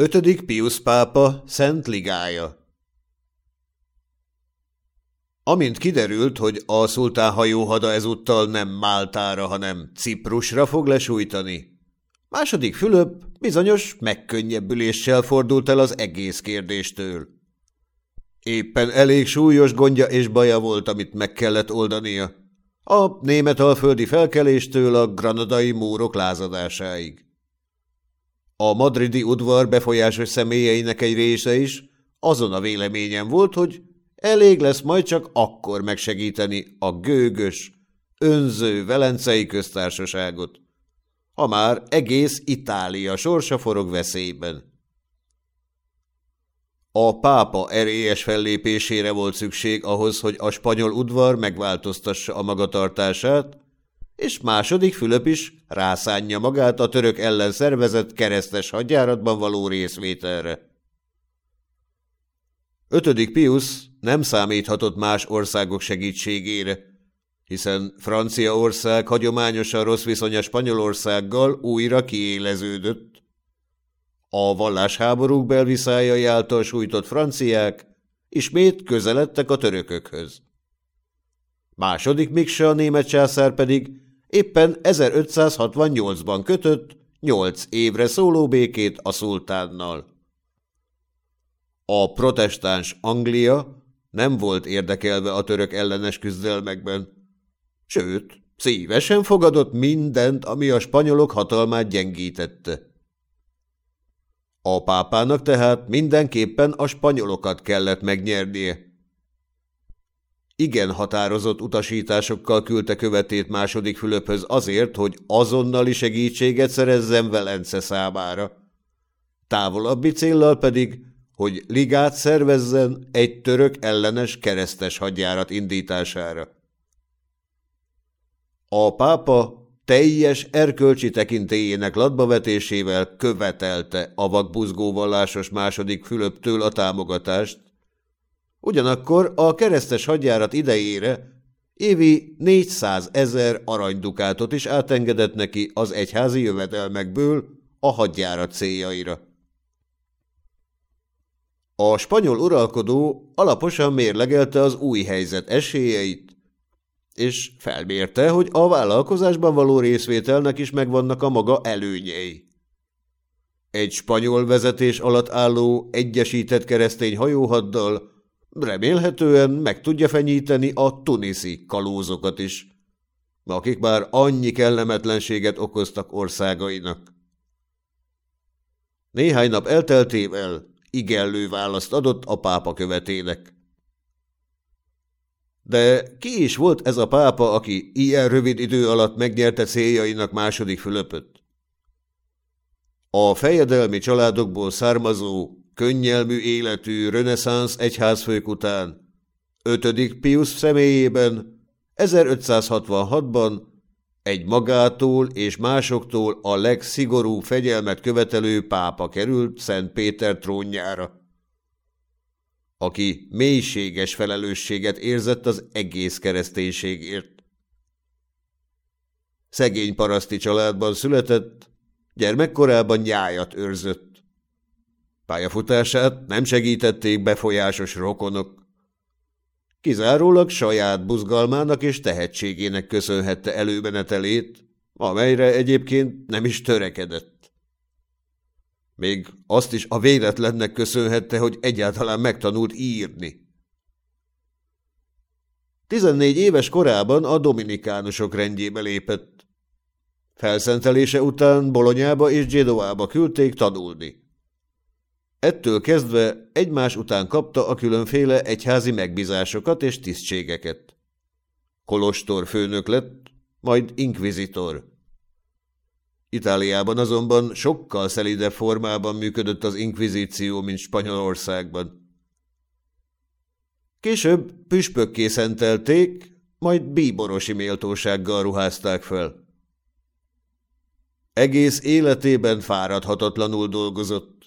Ötödik Pius pápa Szent Ligája Amint kiderült, hogy a szultán hajóhada ezúttal nem Máltára, hanem Ciprusra fog lesújtani, második Fülöp bizonyos megkönnyebbüléssel fordult el az egész kérdéstől. Éppen elég súlyos gondja és baja volt, amit meg kellett oldania. A német alföldi felkeléstől a granadai múrok lázadásáig. A madridi udvar befolyásos személyeinek egy része is azon a véleményen volt, hogy elég lesz majd csak akkor megsegíteni a gőgös, önző velencei köztársaságot, ha már egész Itália sorsa forog veszélyben. A pápa erélyes fellépésére volt szükség ahhoz, hogy a spanyol udvar megváltoztassa a magatartását, és második Fülöp is rászánja magát a török ellen szervezett keresztes hadjáratban való részvételre. Ötödik Pius nem számíthatott más országok segítségére, hiszen Franciaország hagyományosan rossz viszonya Spanyolországgal újra kiéleződött. A vallásháborúk belviszájai által sújtott franciák ismét közeledtek a törökökhöz. Második Miksa a német császár pedig éppen 1568-ban kötött nyolc évre szóló békét a szultánnal. A protestáns Anglia nem volt érdekelve a török ellenes küzdelmekben, sőt, szívesen fogadott mindent, ami a spanyolok hatalmát gyengítette. A pápának tehát mindenképpen a spanyolokat kellett megnyernie, igen határozott utasításokkal küldte követét második Fülöphöz azért, hogy azonnali segítséget szerezzen Velence számára. Távolabbi céllal pedig, hogy ligát szervezzen egy török ellenes keresztes hadjárat indítására. A pápa teljes erkölcsi tekintélyének latbavetésével követelte a vakbuzgó vallásos második Fülöptől a támogatást, Ugyanakkor a keresztes hadjárat idejére évi 400 ezer aranydukátot is átengedett neki az egyházi jövedelmekből a hadjárat céljaira. A spanyol uralkodó alaposan mérlegelte az új helyzet esélyeit, és felmérte, hogy a vállalkozásban való részvételnek is megvannak a maga előnyei. Egy spanyol vezetés alatt álló egyesített keresztény hajóhaddal remélhetően meg tudja fenyíteni a tuniszi kalózokat is, akik már annyi kellemetlenséget okoztak országainak. Néhány nap elteltével igellő választ adott a pápa követének. De ki is volt ez a pápa, aki ilyen rövid idő alatt megnyerte céljainak második Fülöpöt? A fejedelmi családokból származó könnyelmű életű reneszánsz egyházfők után, ötödik Pius személyében 1566-ban egy magától és másoktól a legszigorú fegyelmet követelő pápa került Szent Péter trónjára, aki mélységes felelősséget érzett az egész kereszténységért. Szegény paraszti családban született, gyermekkorában nyájat őrzött. Pályafutását nem segítették befolyásos rokonok. Kizárólag saját buzgalmának és tehetségének köszönhette előmenetelét, amelyre egyébként nem is törekedett. Még azt is a véletlennek köszönhette, hogy egyáltalán megtanult írni. Tizennégy éves korában a dominikánusok rendjébe lépett. Felszentelése után Bolonyába és Gédoába küldték tanulni. Ettől kezdve egymás után kapta a különféle egyházi megbízásokat és tisztségeket. Kolostor főnök lett, majd inkvizitor. Itáliában azonban sokkal szelidebb formában működött az inkvizíció, mint Spanyolországban. Később püspökké szentelték, majd bíborosi méltósággal ruházták fel. Egész életében fáradhatatlanul dolgozott.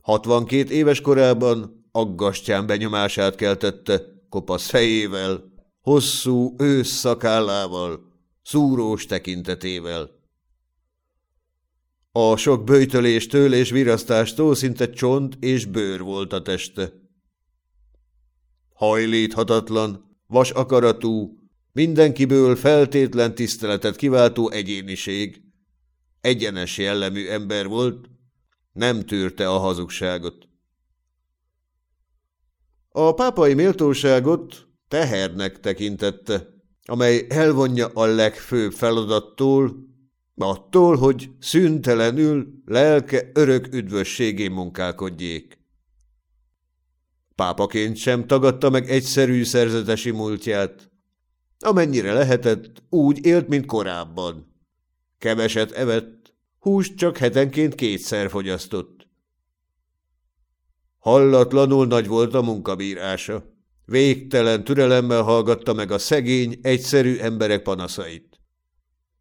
62 éves korában aggastyán benyomását keltette, kopasz fejével, hosszú ősz szakállával, szúrós tekintetével. A sok böjtöléstől és virasztástól szinte csont és bőr volt a teste. Hajlíthatatlan, vas akaratú, mindenkiből feltétlen tiszteletet kiváltó egyéniség. Egyenes jellemű ember volt, nem tűrte a hazugságot. A pápai méltóságot tehernek tekintette, amely elvonja a legfőbb feladattól, attól, hogy szüntelenül lelke örök üdvösségé munkálkodjék. Pápaként sem tagadta meg egyszerű szerzetesi múltját. Amennyire lehetett, úgy élt, mint korábban. Keveset evett, húst csak hetenként kétszer fogyasztott. Hallatlanul nagy volt a munkabírása. Végtelen türelemmel hallgatta meg a szegény, egyszerű emberek panaszait.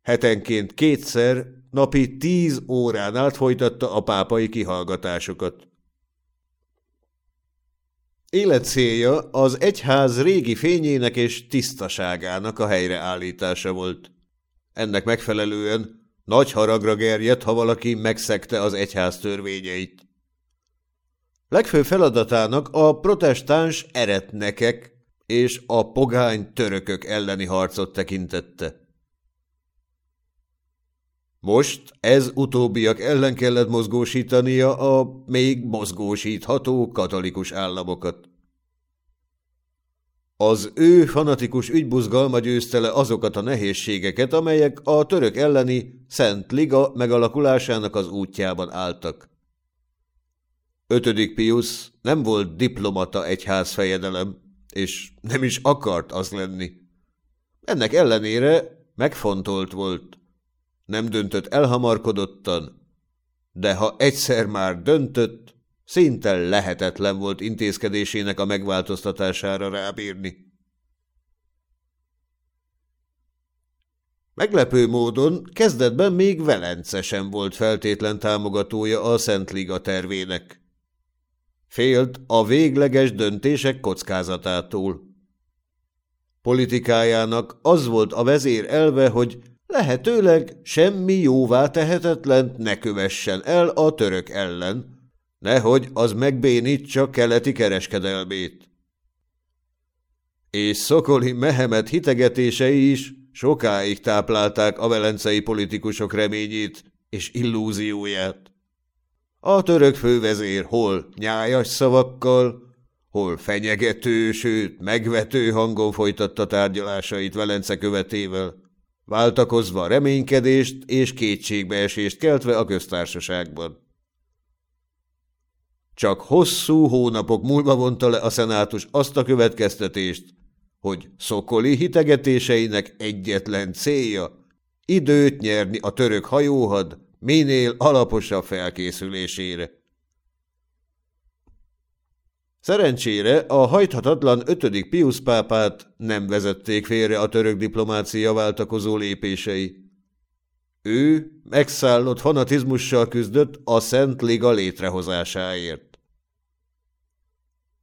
Hetenként kétszer, napi tíz órán át folytatta a pápai kihallgatásokat. Életcélja az egyház régi fényének és tisztaságának a helyreállítása volt. Ennek megfelelően nagy haragra gerjedt, ha valaki megszegte az egyház törvényeit. Legfőbb feladatának a protestáns eretnekek és a pogány törökök elleni harcot tekintette. Most ez utóbbiak ellen kellett mozgósítania a még mozgósítható katolikus államokat. Az ő fanatikus ügybuzgalma győzte le azokat a nehézségeket, amelyek a török elleni Szent Liga megalakulásának az útjában álltak. Ötödik Pius nem volt diplomata egyházfejedelem, és nem is akart az lenni. Ennek ellenére megfontolt volt. Nem döntött elhamarkodottan, de ha egyszer már döntött, szinte lehetetlen volt intézkedésének a megváltoztatására rábírni. Meglepő módon kezdetben még Velence sem volt feltétlen támogatója a Szent Liga tervének. Félt a végleges döntések kockázatától. Politikájának az volt a vezér elve, hogy lehetőleg semmi jóvá tehetetlen ne kövessen el a török ellen, nehogy az megbénítsa keleti kereskedelmét. És Szokoli Mehemet hitegetései is sokáig táplálták a velencei politikusok reményét és illúzióját. A török fővezér hol nyájas szavakkal, hol fenyegető, sőt megvető hangon folytatta tárgyalásait Velence követével, váltakozva reménykedést és kétségbeesést keltve a köztársaságban. Csak hosszú hónapok múlva vonta le a szenátus azt a következtetést, hogy Szokoli hitegetéseinek egyetlen célja időt nyerni a török hajóhad minél alaposabb felkészülésére. Szerencsére a hajthatatlan ötödik Pius pápát nem vezették félre a török diplomácia váltakozó lépései. Ő megszállott fanatizmussal küzdött a Szent Liga létrehozásáért.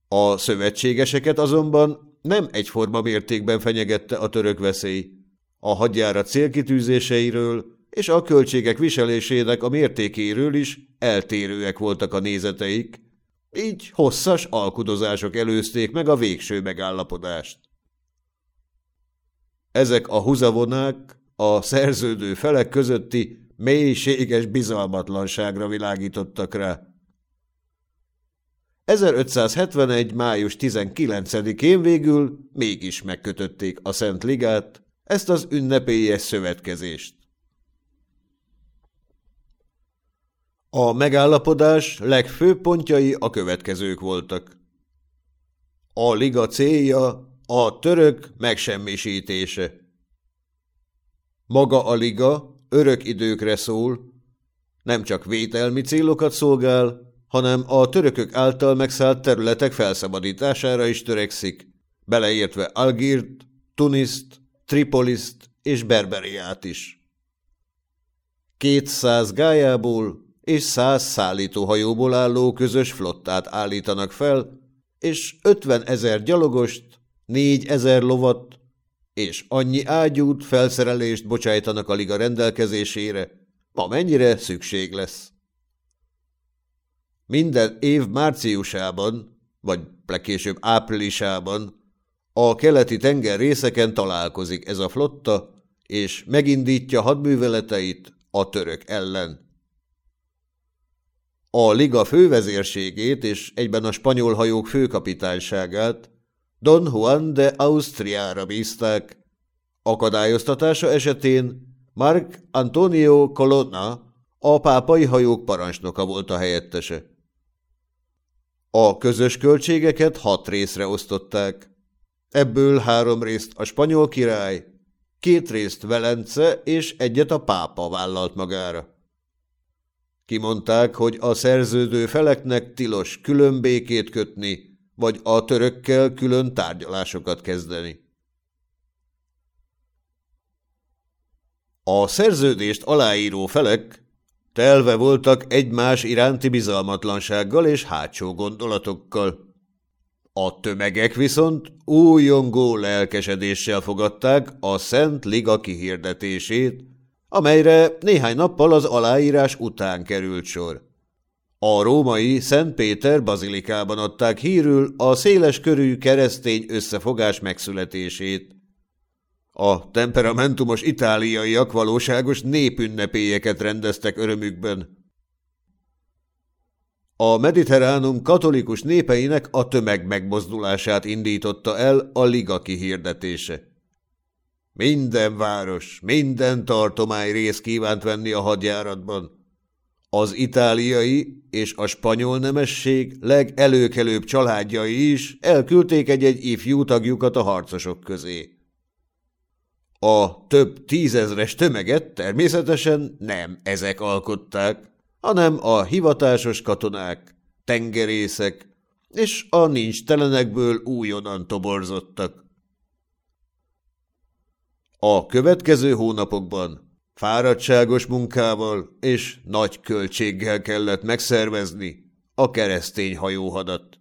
A szövetségeseket azonban nem egyforma mértékben fenyegette a török veszély. A hadjárat célkitűzéseiről és a költségek viselésének a mértékéről is eltérőek voltak a nézeteik, így hosszas alkudozások előzték meg a végső megállapodást. Ezek a húzavonák a szerződő felek közötti mélységes bizalmatlanságra világítottak rá. 1571. május 19-én végül mégis megkötötték a Szent Ligát, ezt az ünnepélyes szövetkezést. A megállapodás legfőbb pontjai a következők voltak. A liga célja a török megsemmisítése. Maga a liga örök időkre szól, nem csak vételmi célokat szolgál, hanem a törökök által megszállt területek felszabadítására is törekszik, beleértve Algirt, Tuniszt, Tripoliszt és Berberiát is. Kétszáz gájából és száz szállítóhajóból álló közös flottát állítanak fel, és ötven ezer gyalogost, négy ezer lovat, és annyi ágyút, felszerelést bocsájtanak a liga rendelkezésére, amennyire szükség lesz. Minden év márciusában, vagy legkésőbb áprilisában a keleti tenger részeken találkozik ez a flotta, és megindítja hadműveleteit a török ellen. A liga fővezérségét és egyben a spanyol hajók főkapitányságát Don Juan de Austriára bízták. Akadályoztatása esetén Mark Antonio Colonna, a pápai hajók parancsnoka volt a helyettese. A közös költségeket hat részre osztották. Ebből három részt a spanyol király, két részt Velence és egyet a pápa vállalt magára. Kimondták, hogy a szerződő feleknek tilos külön békét kötni, vagy a törökkel külön tárgyalásokat kezdeni. A szerződést aláíró felek telve voltak egymás iránti bizalmatlansággal és hátsó gondolatokkal. A tömegek viszont újongó lelkesedéssel fogadták a Szent Liga kihirdetését, amelyre néhány nappal az aláírás után került sor. A római Szent Péter bazilikában adták hírül a széles körű keresztény összefogás megszületését. A temperamentumos itáliaiak valóságos népünnepélyeket rendeztek örömükben. A mediterránum katolikus népeinek a tömeg megmozdulását indította el a liga kihirdetése. Minden város, minden tartomány rész kívánt venni a hadjáratban. Az itáliai és a spanyol nemesség legelőkelőbb családjai is elküldték egy-egy ifjú tagjukat a harcosok közé. A több tízezres tömeget természetesen nem ezek alkották, hanem a hivatásos katonák, tengerészek és a nincs telenekből újonnan toborzottak. A következő hónapokban fáradtságos munkával és nagy költséggel kellett megszervezni a keresztény hajóhadat.